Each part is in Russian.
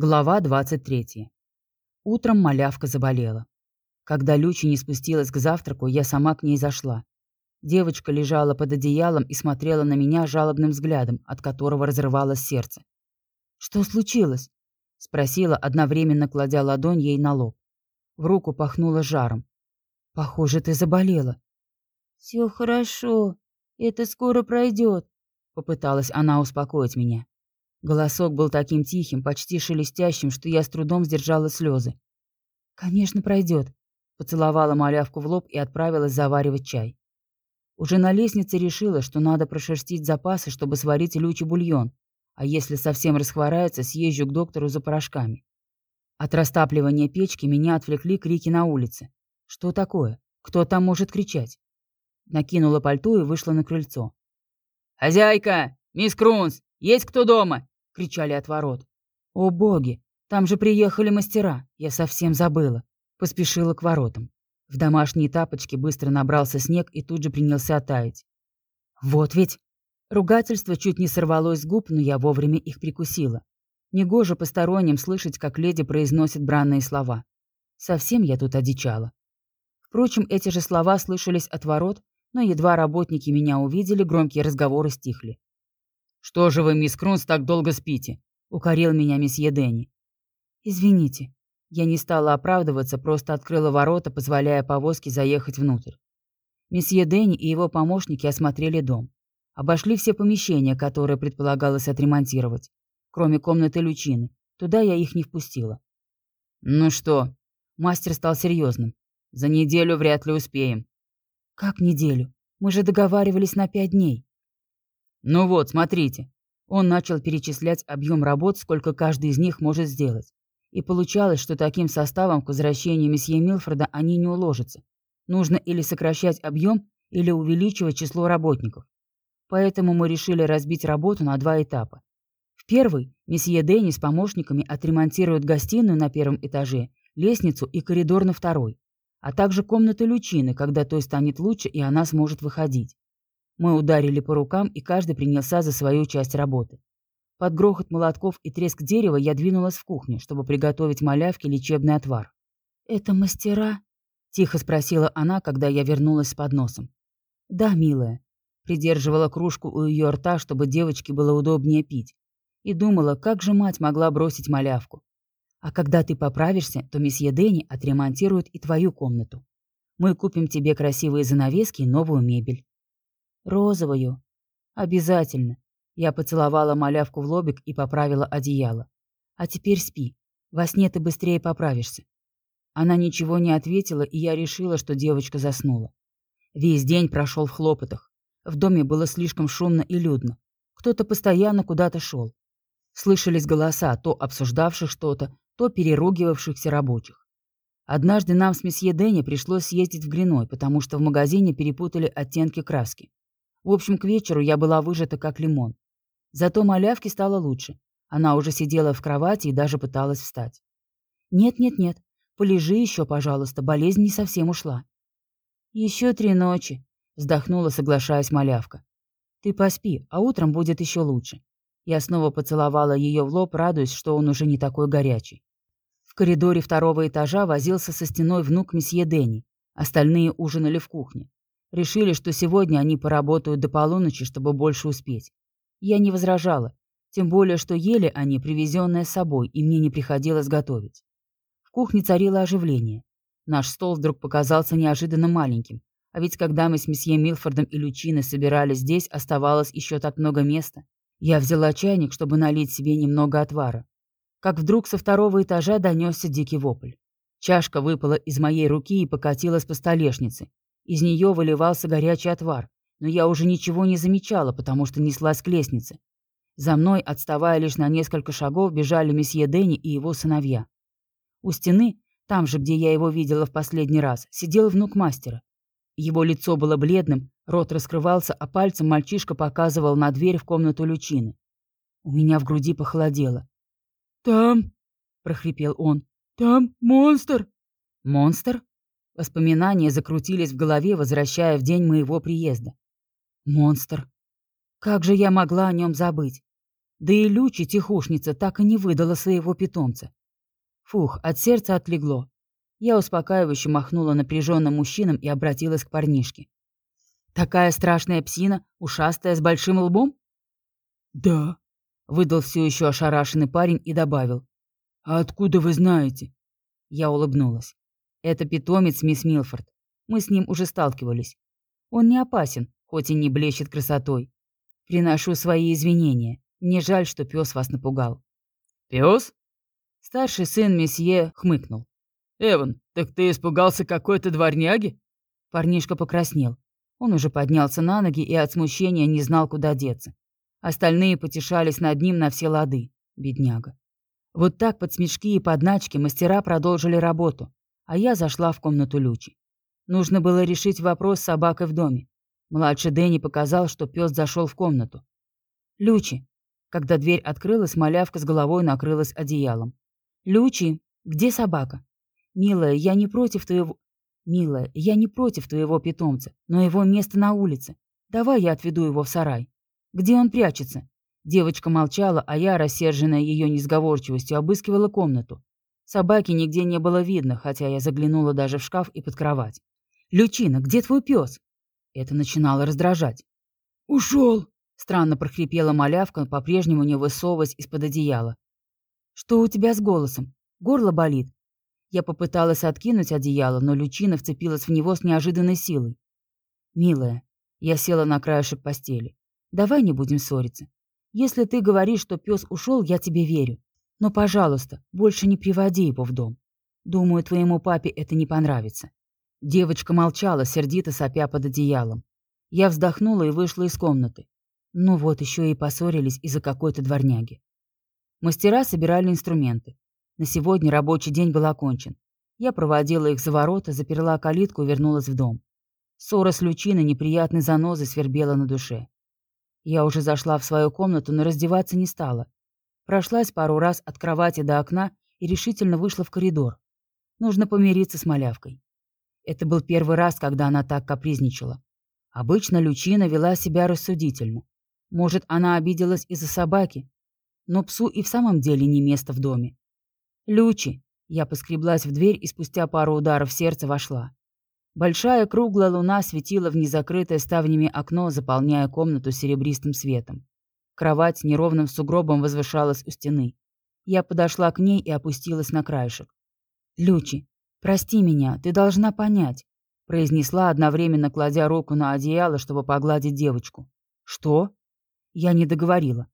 Глава 23. Утром малявка заболела. Когда Люча не спустилась к завтраку, я сама к ней зашла. Девочка лежала под одеялом и смотрела на меня жалобным взглядом, от которого разрывалось сердце. «Что случилось?» — спросила, одновременно кладя ладонь ей на лоб. В руку пахнуло жаром. «Похоже, ты заболела». «Все хорошо. Это скоро пройдет», — попыталась она успокоить меня. Голосок был таким тихим, почти шелестящим, что я с трудом сдержала слезы. «Конечно, пройдет», — поцеловала малявку в лоб и отправилась заваривать чай. Уже на лестнице решила, что надо прошерстить запасы, чтобы сварить Люче бульон, а если совсем расхворается, съезжу к доктору за порошками. От растапливания печки меня отвлекли крики на улице. Что такое? Кто там может кричать? Накинула пальто и вышла на крыльцо. «Хозяйка! Мисс Крунс! Есть кто дома?» — кричали от ворот. «О боги! Там же приехали мастера! Я совсем забыла!» Поспешила к воротам. В домашние тапочки быстро набрался снег и тут же принялся таять. «Вот ведь!» Ругательство чуть не сорвалось с губ, но я вовремя их прикусила. Негоже посторонним слышать, как леди произносит бранные слова. Совсем я тут одичала. Впрочем, эти же слова слышались от ворот, но едва работники меня увидели, громкие разговоры стихли. «Что же вы, мисс Крунс, так долго спите?» — укорил меня месье Дэнни. «Извините». Я не стала оправдываться, просто открыла ворота, позволяя повозке заехать внутрь. Месье Дэнни и его помощники осмотрели дом. Обошли все помещения, которые предполагалось отремонтировать, кроме комнаты Лючины. Туда я их не впустила. «Ну что?» Мастер стал серьезным. «За неделю вряд ли успеем. «Как неделю? Мы же договаривались на пять дней». «Ну вот, смотрите». Он начал перечислять объем работ, сколько каждый из них может сделать. И получалось, что таким составом к возвращению месье Милфреда они не уложатся. Нужно или сокращать объем, или увеличивать число работников. Поэтому мы решили разбить работу на два этапа. В первый месье Дэнни с помощниками отремонтируют гостиную на первом этаже, лестницу и коридор на второй а также комнату Лючины, когда той станет лучше и она сможет выходить. Мы ударили по рукам, и каждый принялся за свою часть работы. Под грохот молотков и треск дерева я двинулась в кухню, чтобы приготовить малявке лечебный отвар. «Это мастера?» — тихо спросила она, когда я вернулась с подносом. «Да, милая». Придерживала кружку у ее рта, чтобы девочке было удобнее пить. И думала, как же мать могла бросить малявку. А когда ты поправишься, то месье Дэнни отремонтирует и твою комнату. Мы купим тебе красивые занавески и новую мебель. Розовую. Обязательно. Я поцеловала малявку в лобик и поправила одеяло. А теперь спи. Во сне ты быстрее поправишься. Она ничего не ответила, и я решила, что девочка заснула. Весь день прошел в хлопотах. В доме было слишком шумно и людно. Кто-то постоянно куда-то шел. Слышались голоса, то обсуждавших что-то, то переругивавшихся рабочих. Однажды нам с месье Дэнни пришлось съездить в Гриной, потому что в магазине перепутали оттенки краски. В общем, к вечеру я была выжата как лимон. Зато малявке стало лучше. Она уже сидела в кровати и даже пыталась встать. «Нет-нет-нет, полежи еще, пожалуйста, болезнь не совсем ушла». «Еще три ночи», — вздохнула, соглашаясь малявка. «Ты поспи, а утром будет еще лучше». Я снова поцеловала ее в лоб, радуясь, что он уже не такой горячий коридоре второго этажа возился со стеной внук месье Дэнни. Остальные ужинали в кухне. Решили, что сегодня они поработают до полуночи, чтобы больше успеть. Я не возражала, тем более, что ели они привезенное с собой, и мне не приходилось готовить. В кухне царило оживление. Наш стол вдруг показался неожиданно маленьким, а ведь когда мы с месье Милфордом и Лючиной собирались здесь, оставалось еще так много места. Я взяла чайник, чтобы налить себе немного отвара как вдруг со второго этажа донесся дикий вопль. Чашка выпала из моей руки и покатилась по столешнице. Из нее выливался горячий отвар, но я уже ничего не замечала, потому что неслась к лестнице. За мной, отставая лишь на несколько шагов, бежали месье Дэнни и его сыновья. У стены, там же, где я его видела в последний раз, сидел внук мастера. Его лицо было бледным, рот раскрывался, а пальцем мальчишка показывал на дверь в комнату Лючины. У меня в груди похолодело. «Там...» — прохрипел он. «Там монстр!» «Монстр?» Воспоминания закрутились в голове, возвращая в день моего приезда. «Монстр! Как же я могла о нем забыть?» Да и Лючи, тихушница, так и не выдала своего питомца. Фух, от сердца отлегло. Я успокаивающе махнула напряженным мужчинам и обратилась к парнишке. «Такая страшная псина, ушастая, с большим лбом?» «Да», — выдал все еще ошарашенный парень и добавил. «А откуда вы знаете?» Я улыбнулась. «Это питомец мисс Милфорд. Мы с ним уже сталкивались. Он не опасен, хоть и не блещет красотой. Приношу свои извинения. Мне жаль, что пес вас напугал». «Пес?» Старший сын месье хмыкнул. «Эван, так ты испугался какой-то дворняги?» Парнишка покраснел. Он уже поднялся на ноги и от смущения не знал, куда деться. Остальные потешались над ним на все лады. Бедняга. Вот так под смешки и подначки мастера продолжили работу, а я зашла в комнату Лючи. Нужно было решить вопрос с собакой в доме. Младший Дэнни показал, что пес зашел в комнату. «Лючи!» Когда дверь открылась, малявка с головой накрылась одеялом. «Лючи! Где собака?» «Милая, я не против твоего...» «Милая, я не против твоего питомца, но его место на улице. Давай я отведу его в сарай. Где он прячется?» Девочка молчала, а я, рассерженная ее несговорчивостью, обыскивала комнату. Собаки нигде не было видно, хотя я заглянула даже в шкаф и под кровать. «Лючина, где твой пес?» Это начинало раздражать. «Ушел!» — странно прохрипела малявка, по-прежнему не высовываясь из-под одеяла. «Что у тебя с голосом? Горло болит?» Я попыталась откинуть одеяло, но Лючина вцепилась в него с неожиданной силой. «Милая», — я села на краешек постели, — «давай не будем ссориться. Если ты говоришь, что пес ушел, я тебе верю. Но, пожалуйста, больше не приводи его в дом. Думаю, твоему папе это не понравится». Девочка молчала, сердито сопя под одеялом. Я вздохнула и вышла из комнаты. Ну вот, еще и поссорились из-за какой-то дворняги. Мастера собирали инструменты. На сегодня рабочий день был окончен. Я проводила их за ворота, заперла калитку и вернулась в дом. Ссора с Лючиной неприятной занозой свербела на душе. Я уже зашла в свою комнату, но раздеваться не стала. Прошлась пару раз от кровати до окна и решительно вышла в коридор. Нужно помириться с малявкой. Это был первый раз, когда она так капризничала. Обычно Лючина вела себя рассудительно. Может, она обиделась из-за собаки? Но псу и в самом деле не место в доме. «Лючи!» Я поскреблась в дверь и спустя пару ударов сердца вошла. Большая круглая луна светила в незакрытое ставнями окно, заполняя комнату серебристым светом. Кровать неровным сугробом возвышалась у стены. Я подошла к ней и опустилась на краешек. «Лючи, прости меня, ты должна понять», произнесла, одновременно кладя руку на одеяло, чтобы погладить девочку. «Что?» Я не договорила.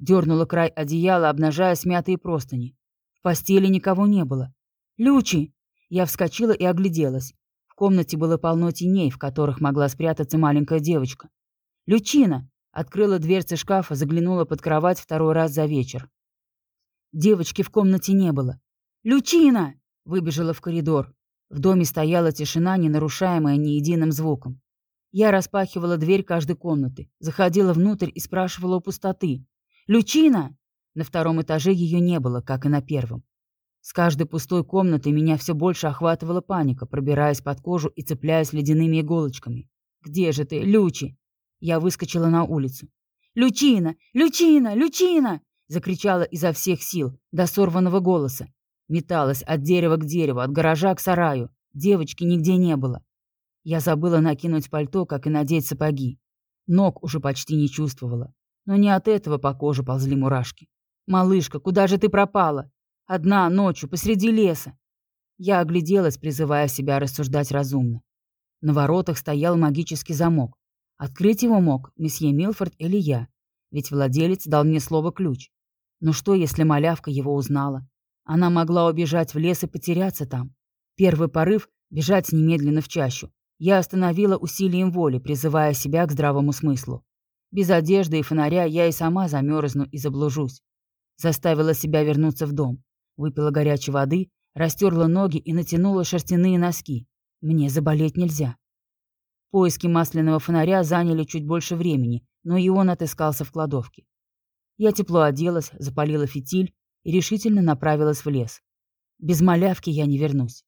Дернула край одеяла, обнажая смятые простыни. В постели никого не было. «Лючи!» Я вскочила и огляделась комнате было полно теней, в которых могла спрятаться маленькая девочка. «Лючина!» — открыла дверцы шкафа, заглянула под кровать второй раз за вечер. Девочки в комнате не было. «Лючина!» — выбежала в коридор. В доме стояла тишина, не нарушаемая ни единым звуком. Я распахивала дверь каждой комнаты, заходила внутрь и спрашивала у пустоты. «Лючина!» На втором этаже ее не было, как и на первом. С каждой пустой комнатой меня все больше охватывала паника, пробираясь под кожу и цепляясь ледяными иголочками. «Где же ты, Лючи?» Я выскочила на улицу. «Лючина! Лючина! Лючина!» закричала изо всех сил, до сорванного голоса. Металась от дерева к дереву, от гаража к сараю. Девочки нигде не было. Я забыла накинуть пальто, как и надеть сапоги. Ног уже почти не чувствовала. Но не от этого по коже ползли мурашки. «Малышка, куда же ты пропала?» Одна ночью посреди леса. Я огляделась, призывая себя рассуждать разумно. На воротах стоял магический замок. Открыть его мог месье Милфорд или я, ведь владелец дал мне слово ключ. Но что, если малявка его узнала? Она могла убежать в лес и потеряться там. Первый порыв — бежать немедленно в чащу. Я остановила усилием воли, призывая себя к здравому смыслу. Без одежды и фонаря я и сама замерзну и заблужусь. Заставила себя вернуться в дом. Выпила горячей воды, растерла ноги и натянула шерстяные носки. Мне заболеть нельзя. Поиски масляного фонаря заняли чуть больше времени, но и он отыскался в кладовке. Я тепло оделась, запалила фитиль и решительно направилась в лес. Без малявки я не вернусь.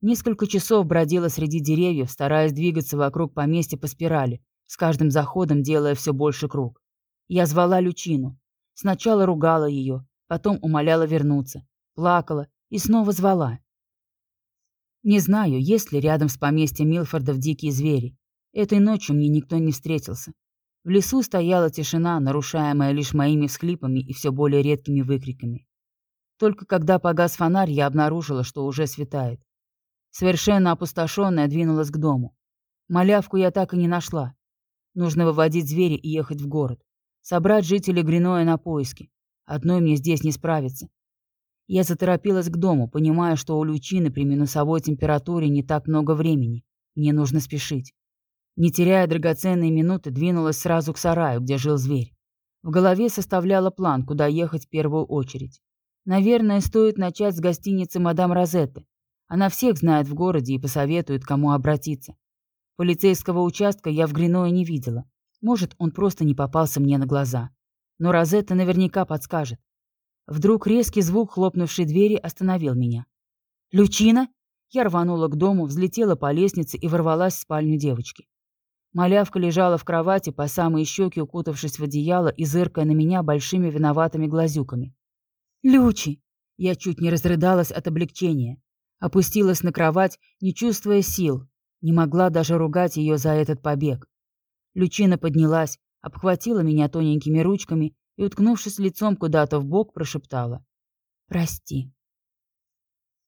Несколько часов бродила среди деревьев, стараясь двигаться вокруг поместья по спирали, с каждым заходом делая все больше круг. Я звала Лючину. Сначала ругала ее, потом умоляла вернуться, плакала и снова звала. Не знаю, есть ли рядом с поместьем Милфордов дикие звери. Этой ночью мне никто не встретился. В лесу стояла тишина, нарушаемая лишь моими всхлипами и все более редкими выкриками. Только когда погас фонарь, я обнаружила, что уже светает. Совершенно опустошенная двинулась к дому. Малявку я так и не нашла. Нужно выводить зверя и ехать в город. Собрать жителей Гриноя на поиски. Одной мне здесь не справиться. Я заторопилась к дому, понимая, что у Лючины при минусовой температуре не так много времени. Мне нужно спешить. Не теряя драгоценные минуты, двинулась сразу к сараю, где жил зверь. В голове составляла план, куда ехать в первую очередь. Наверное, стоит начать с гостиницы «Мадам Розетты». Она всех знает в городе и посоветует, кому обратиться. Полицейского участка я в Гриное не видела. Может, он просто не попался мне на глаза. Но Розетта наверняка подскажет. Вдруг резкий звук хлопнувшей двери остановил меня. «Лючина?» Я рванула к дому, взлетела по лестнице и ворвалась в спальню девочки. Малявка лежала в кровати, по самые щеки укутавшись в одеяло и зыркая на меня большими виноватыми глазюками. «Лючи!» Я чуть не разрыдалась от облегчения. Опустилась на кровать, не чувствуя сил. Не могла даже ругать ее за этот побег. Лючина поднялась, обхватила меня тоненькими ручками и, уткнувшись лицом куда-то в бок, прошептала. «Прости».